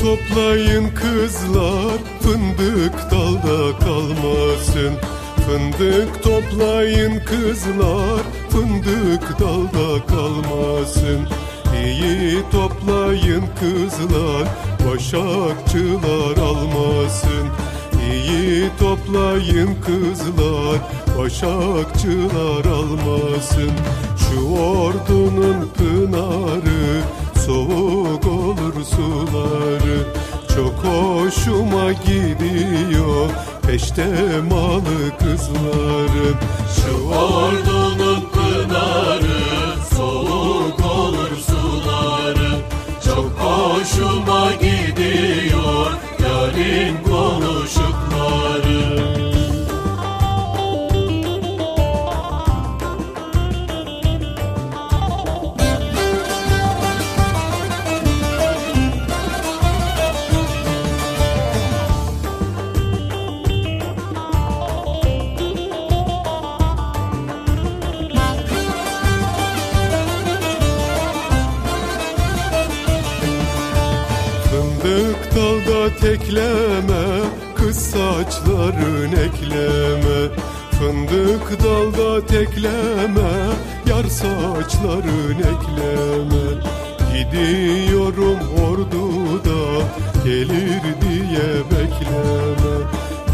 toplayın kızlar Fındık dalda kalmasın. Fındık toplayın kızlar Fındık dalda kalmasın. İyi toplayın kızlar Başakçılar almasın. İyi toplayın kızlar Başakçılar almasın. Şu hoşuma gidiyor Peştemalı kızların Şu ordunun pınarı soğuk olur suları. Çok hoşuma gidiyor yarın Fındık dalda tekleme Kız saçların ekleme. Fındık dalda tekleme Yar saçların ekleme. Gidiyorum orduda Gelir diye bekleme.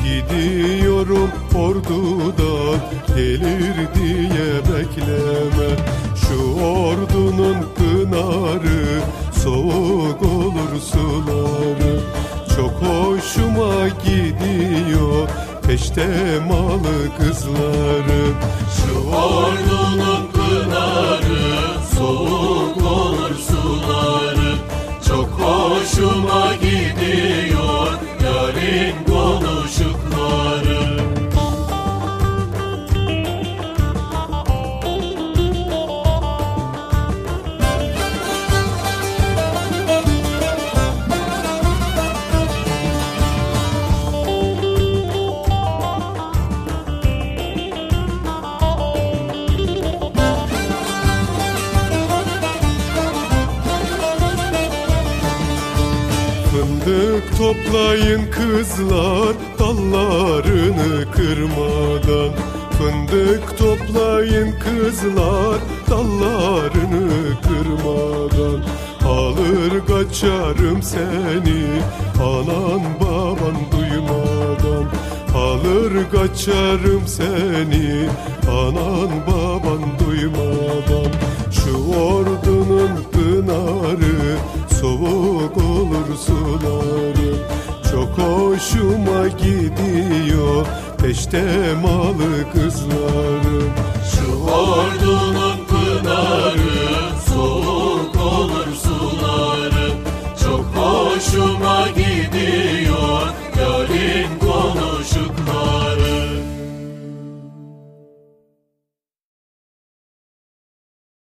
Gidiyorum orduda Gelir diye bekleme. Şu ordunun pınarı Soğuk olur suları Çok gidiyor. Peştemalı kızları Şu ordunun pınarı soğuk olur suları. Çok hoşuma gidiyor Fındık toplayın kızlar dallarını kırmadan. Fındık toplayın kızlar dallarını kırmadan. Alır kaçarım seni anan baban duymadan. Alır kaçarım seni anan baban duymadan. Şu ordunun gidiyor peştemalı kızları Şu ordunun pınarı